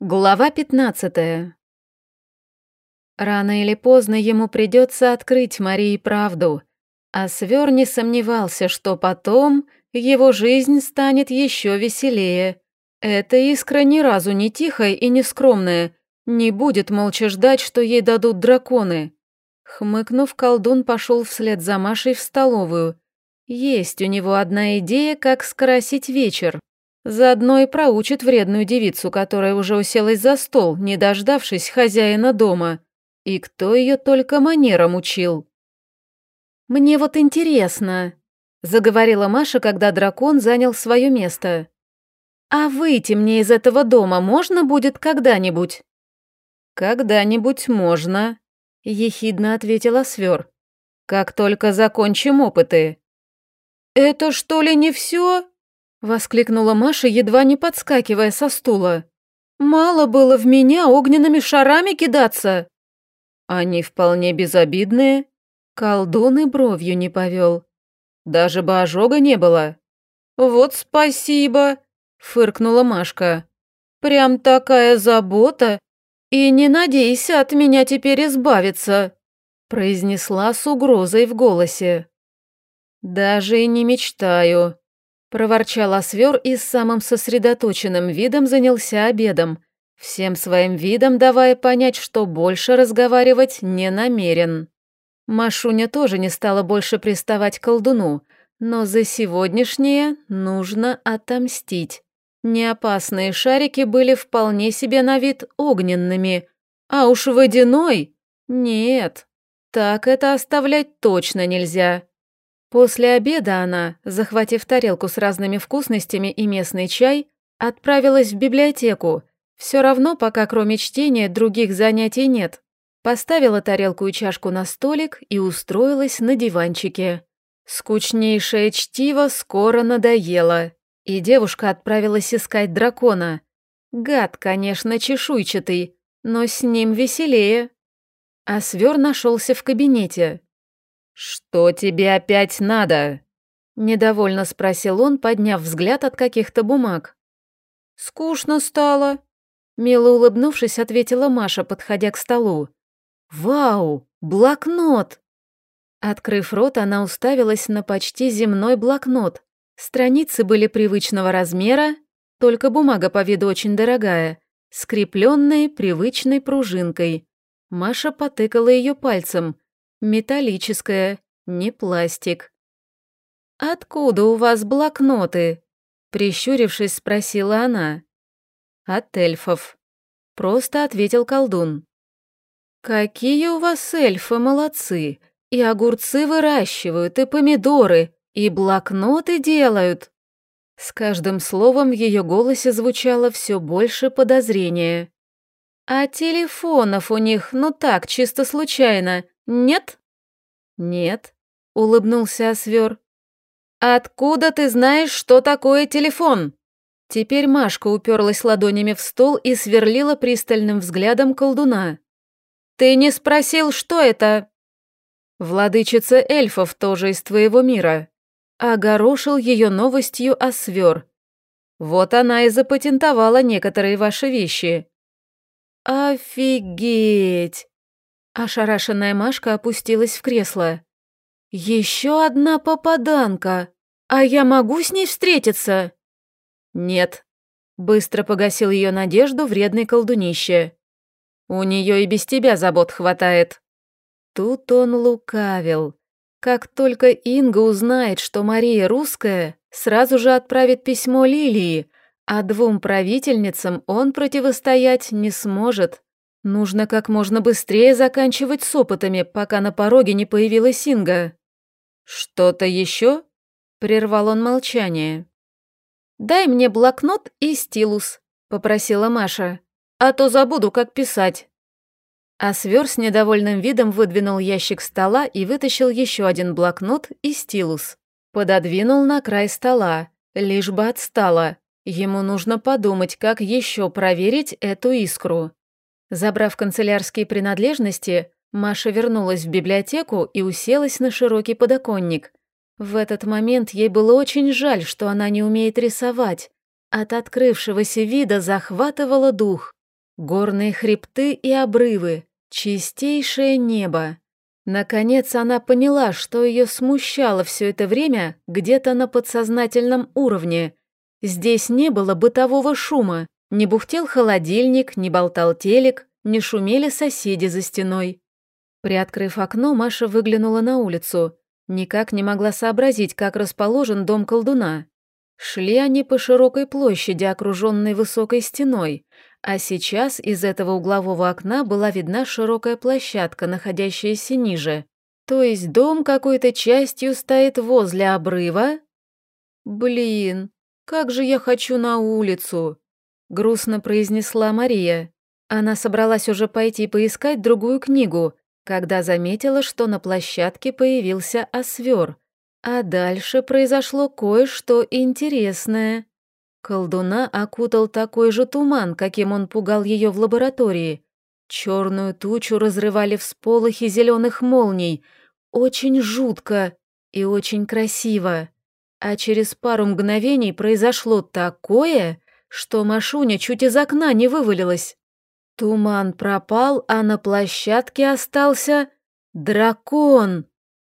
Глава 15 Рано или поздно ему придется открыть Марии правду, а Свер не сомневался, что потом его жизнь станет еще веселее. Эта искра ни разу не тихая и не скромная, не будет молча ждать, что ей дадут драконы. Хмыкнув, колдун пошел вслед за Машей в столовую. Есть у него одна идея, как скрасить вечер. Заодно и проучит вредную девицу, которая уже уселась за стол, не дождавшись хозяина дома. И кто ее только манерам учил. «Мне вот интересно», — заговорила Маша, когда дракон занял свое место. «А выйти мне из этого дома можно будет когда-нибудь?» «Когда-нибудь можно», — ехидно ответила Свер. «Как только закончим опыты». «Это что ли не все?» Воскликнула Маша, едва не подскакивая со стула. «Мало было в меня огненными шарами кидаться!» «Они вполне безобидные». Колдун и бровью не повел. «Даже бы ожога не было». «Вот спасибо!» — фыркнула Машка. «Прям такая забота! И не надейся от меня теперь избавиться!» произнесла с угрозой в голосе. «Даже и не мечтаю», Проворчал Освер и с самым сосредоточенным видом занялся обедом, всем своим видом давая понять, что больше разговаривать не намерен. Машуня тоже не стала больше приставать к колдуну, но за сегодняшнее нужно отомстить. Неопасные шарики были вполне себе на вид огненными, а уж водяной? Нет, так это оставлять точно нельзя. После обеда она, захватив тарелку с разными вкусностями и местный чай, отправилась в библиотеку. Все равно, пока кроме чтения других занятий нет. Поставила тарелку и чашку на столик и устроилась на диванчике. Скучнейшее чтиво скоро надоело, и девушка отправилась искать дракона. Гад, конечно, чешуйчатый, но с ним веселее. А свер нашелся в кабинете. «Что тебе опять надо?» Недовольно спросил он, подняв взгляд от каких-то бумаг. «Скучно стало», — мило улыбнувшись, ответила Маша, подходя к столу. «Вау, блокнот!» Открыв рот, она уставилась на почти земной блокнот. Страницы были привычного размера, только бумага по виду очень дорогая, скрепленная привычной пружинкой. Маша потыкала ее пальцем — Металлическая, не пластик. «Откуда у вас блокноты?» Прищурившись, спросила она. «От эльфов», — просто ответил колдун. «Какие у вас эльфы молодцы! И огурцы выращивают, и помидоры, и блокноты делают!» С каждым словом в ее голосе звучало все больше подозрения. «А телефонов у них, ну так, чисто случайно, «Нет?» «Нет», — улыбнулся Освер. «Откуда ты знаешь, что такое телефон?» Теперь Машка уперлась ладонями в стол и сверлила пристальным взглядом колдуна. «Ты не спросил, что это?» «Владычица эльфов тоже из твоего мира», — огорошил ее новостью Освер. «Вот она и запатентовала некоторые ваши вещи». «Офигеть!» Ошарашенная Машка опустилась в кресло. «Еще одна попаданка! А я могу с ней встретиться?» «Нет», — быстро погасил ее надежду вредный колдунище. «У нее и без тебя забот хватает». Тут он лукавил. Как только Инга узнает, что Мария русская, сразу же отправит письмо Лилии, а двум правительницам он противостоять не сможет. Нужно как можно быстрее заканчивать с опытами, пока на пороге не появилась Инга. «Что-то еще?» — прервал он молчание. «Дай мне блокнот и стилус», — попросила Маша, «а то забуду, как писать». А свер с недовольным видом выдвинул ящик стола и вытащил еще один блокнот и стилус. Пододвинул на край стола, лишь бы отстала. Ему нужно подумать, как еще проверить эту искру. Забрав канцелярские принадлежности, Маша вернулась в библиотеку и уселась на широкий подоконник. В этот момент ей было очень жаль, что она не умеет рисовать. От открывшегося вида захватывало дух. горные хребты и обрывы, чистейшее небо. Наконец она поняла, что ее смущало все это время где-то на подсознательном уровне. Здесь не было бытового шума, не бухтел холодильник, не болтал телек, не шумели соседи за стеной. Приоткрыв окно, Маша выглянула на улицу. Никак не могла сообразить, как расположен дом колдуна. Шли они по широкой площади, окруженной высокой стеной, а сейчас из этого углового окна была видна широкая площадка, находящаяся ниже. То есть дом какой-то частью стоит возле обрыва? Блин, как же я хочу на улицу, грустно произнесла Мария. Она собралась уже пойти поискать другую книгу, когда заметила, что на площадке появился освер, а дальше произошло кое-что интересное. Колдуна окутал такой же туман, каким он пугал ее в лаборатории. Черную тучу разрывали всполохи зеленых молний. Очень жутко и очень красиво. А через пару мгновений произошло такое, что Машуня чуть из окна не вывалилась. Туман пропал, а на площадке остался дракон.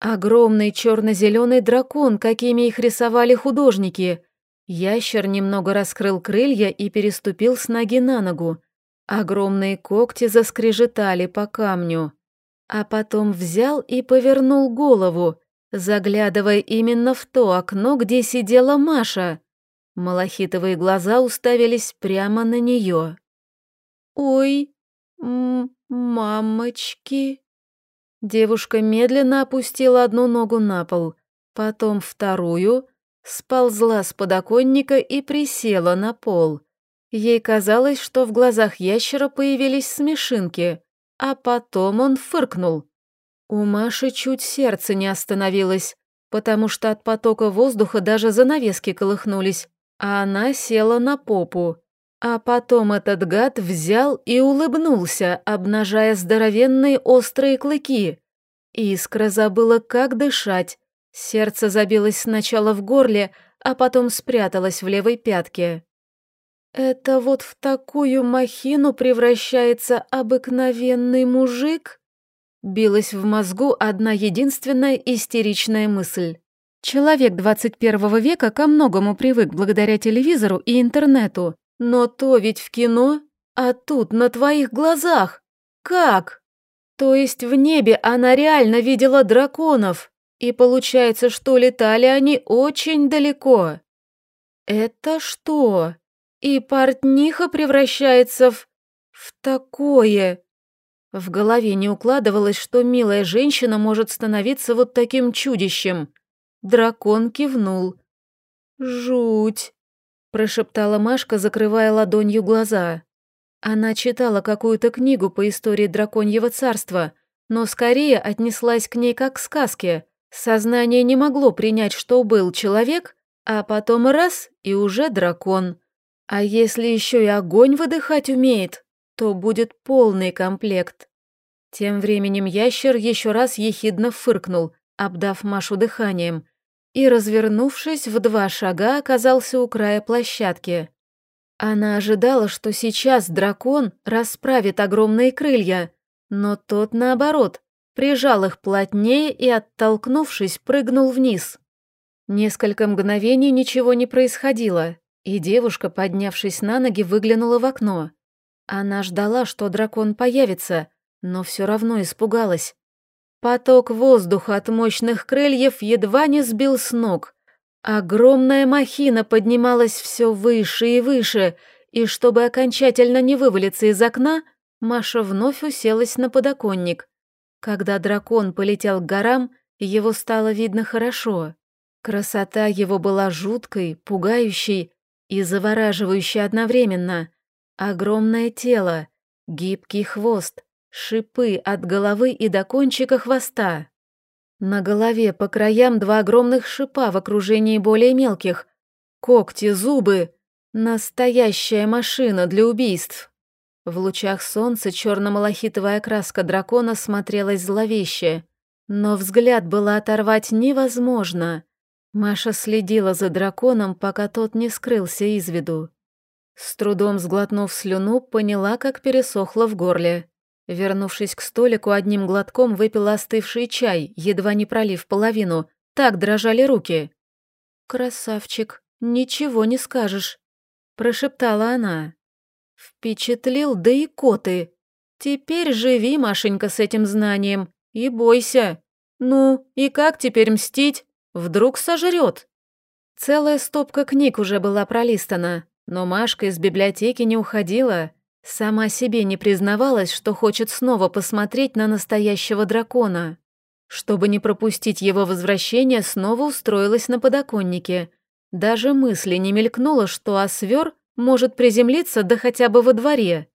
Огромный черно-зеленый дракон, какими их рисовали художники. Ящер немного раскрыл крылья и переступил с ноги на ногу. Огромные когти заскрежетали по камню. А потом взял и повернул голову, заглядывая именно в то окно, где сидела Маша. Малахитовые глаза уставились прямо на нее. «Ой, мамочки!» Девушка медленно опустила одну ногу на пол, потом вторую, сползла с подоконника и присела на пол. Ей казалось, что в глазах ящера появились смешинки, а потом он фыркнул. У Маши чуть сердце не остановилось, потому что от потока воздуха даже занавески колыхнулись, а она села на попу. А потом этот гад взял и улыбнулся, обнажая здоровенные острые клыки. Искра забыла, как дышать, Сердце забилось сначала в горле, а потом спряталось в левой пятке. «Это вот в такую махину превращается обыкновенный мужик?» Билась в мозгу одна единственная истеричная мысль. Человек 21 века ко многому привык благодаря телевизору и интернету. Но то ведь в кино, а тут на твоих глазах. Как? То есть в небе она реально видела драконов. И получается, что летали они очень далеко. Это что? И портниха превращается в... в такое... В голове не укладывалось, что милая женщина может становиться вот таким чудищем. Дракон кивнул. «Жуть!» – прошептала Машка, закрывая ладонью глаза. Она читала какую-то книгу по истории драконьего царства, но скорее отнеслась к ней как к сказке, Сознание не могло принять, что был человек, а потом раз — и уже дракон. А если еще и огонь выдыхать умеет, то будет полный комплект. Тем временем ящер еще раз ехидно фыркнул, обдав Машу дыханием, и, развернувшись в два шага, оказался у края площадки. Она ожидала, что сейчас дракон расправит огромные крылья, но тот, наоборот, прижал их плотнее и, оттолкнувшись, прыгнул вниз. Несколько мгновений ничего не происходило, и девушка, поднявшись на ноги, выглянула в окно. Она ждала, что дракон появится, но все равно испугалась. Поток воздуха от мощных крыльев едва не сбил с ног. Огромная махина поднималась все выше и выше, и чтобы окончательно не вывалиться из окна, Маша вновь уселась на подоконник. Когда дракон полетел к горам, его стало видно хорошо. Красота его была жуткой, пугающей и завораживающей одновременно. Огромное тело, гибкий хвост, шипы от головы и до кончика хвоста. На голове по краям два огромных шипа в окружении более мелких. Когти, зубы. Настоящая машина для убийств. В лучах солнца черно-малахитовая краска дракона смотрелась зловеще, но взгляд было оторвать невозможно. Маша следила за драконом, пока тот не скрылся из виду. С трудом сглотнув слюну, поняла, как пересохло в горле. Вернувшись к столику, одним глотком выпила остывший чай, едва не пролив половину. Так дрожали руки. «Красавчик, ничего не скажешь», — прошептала она. «Впечатлил, да и коты. Теперь живи, Машенька, с этим знанием, и бойся. Ну, и как теперь мстить? Вдруг сожрет?» Целая стопка книг уже была пролистана, но Машка из библиотеки не уходила. Сама себе не признавалась, что хочет снова посмотреть на настоящего дракона. Чтобы не пропустить его возвращение, снова устроилась на подоконнике. Даже мысли не мелькнуло, что освер может приземлиться да хотя бы во дворе.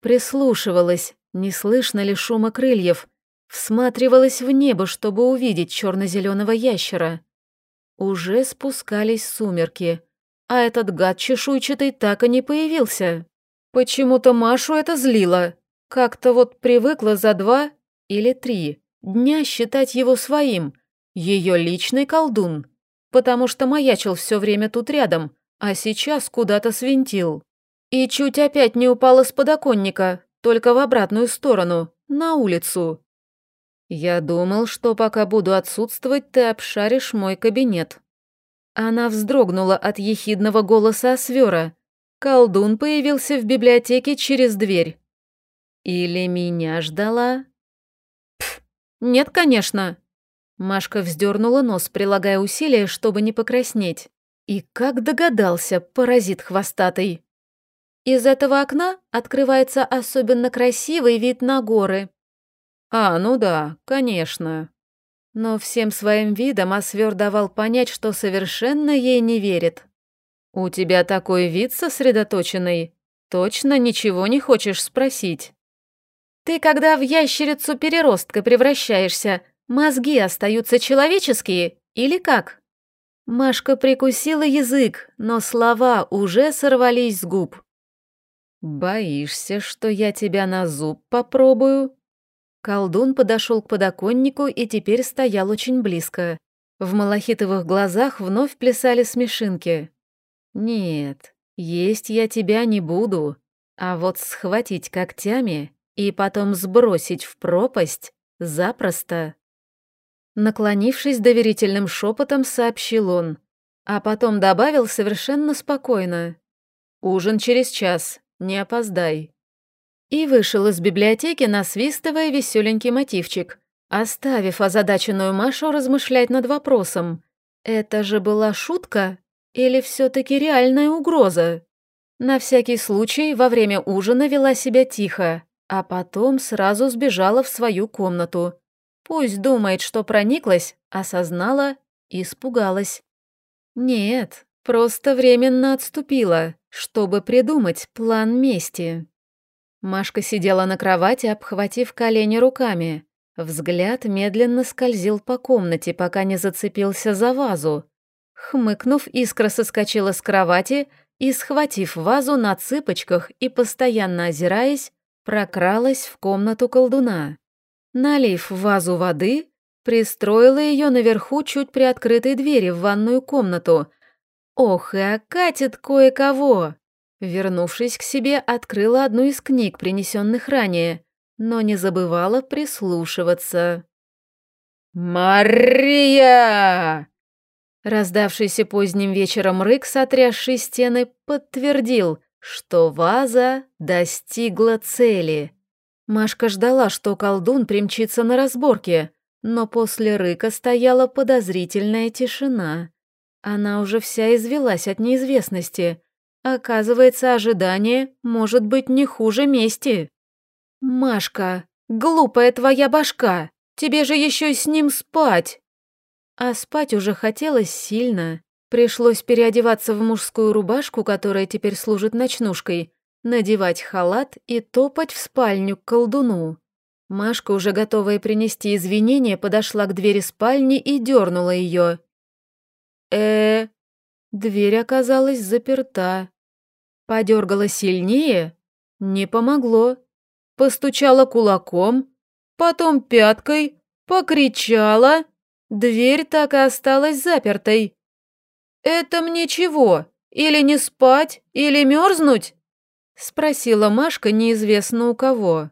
Прислушивалась, не слышно ли шума крыльев. Всматривалась в небо, чтобы увидеть черно-зеленого ящера. Уже спускались сумерки, а этот гад чешуйчатый так и не появился. Почему-то Машу это злило. Как-то вот привыкла за два или три дня считать его своим, ее личный колдун, потому что маячил все время тут рядом, а сейчас куда-то свинтил. И чуть опять не упала с подоконника, только в обратную сторону, на улицу. Я думал, что пока буду отсутствовать, ты обшаришь мой кабинет. Она вздрогнула от ехидного голоса Освера, Колдун появился в библиотеке через дверь. Или меня ждала? Пф, нет, конечно. Машка вздернула нос, прилагая усилия, чтобы не покраснеть. И как догадался, паразит хвостатый. Из этого окна открывается особенно красивый вид на горы. А, ну да, конечно. Но всем своим видом Освер давал понять, что совершенно ей не верит. «У тебя такой вид сосредоточенный. Точно ничего не хочешь спросить?» «Ты, когда в ящерицу переростка превращаешься, мозги остаются человеческие или как?» Машка прикусила язык, но слова уже сорвались с губ. «Боишься, что я тебя на зуб попробую?» Колдун подошел к подоконнику и теперь стоял очень близко. В малахитовых глазах вновь плясали смешинки. «Нет, есть я тебя не буду, а вот схватить когтями и потом сбросить в пропасть запросто». Наклонившись доверительным шепотом, сообщил он, а потом добавил совершенно спокойно. «Ужин через час, не опоздай». И вышел из библиотеки, насвистывая веселенький мотивчик, оставив озадаченную Машу размышлять над вопросом. «Это же была шутка или все-таки реальная угроза? На всякий случай во время ужина вела себя тихо, а потом сразу сбежала в свою комнату. Пусть думает, что прониклась, осознала испугалась. Нет, просто временно отступила, чтобы придумать план мести. Машка сидела на кровати, обхватив колени руками. Взгляд медленно скользил по комнате, пока не зацепился за вазу, Хмыкнув, искра соскочила с кровати и, схватив вазу на цыпочках и постоянно озираясь, прокралась в комнату колдуна. Налив вазу воды, пристроила ее наверху чуть приоткрытой двери в ванную комнату. Ох, и окатит кое-кого! Вернувшись к себе, открыла одну из книг, принесенных ранее, но не забывала прислушиваться. «Мария!» Раздавшийся поздним вечером рык, сотрясший стены, подтвердил, что ваза достигла цели. Машка ждала, что колдун примчится на разборке, но после рыка стояла подозрительная тишина. Она уже вся извелась от неизвестности. Оказывается, ожидание может быть не хуже мести. «Машка, глупая твоя башка, тебе же еще с ним спать!» А спать уже хотелось сильно. Пришлось переодеваться в мужскую рубашку, которая теперь служит ночнушкой, надевать халат и топать в спальню к колдуну. Машка, уже готовая принести извинения, подошла к двери спальни и дернула ее. э Дверь оказалась заперта. Подергала сильнее? Не помогло. Постучала кулаком, потом пяткой, покричала Дверь так и осталась запертой. «Это мне чего? Или не спать, или мерзнуть?» — спросила Машка неизвестно у кого.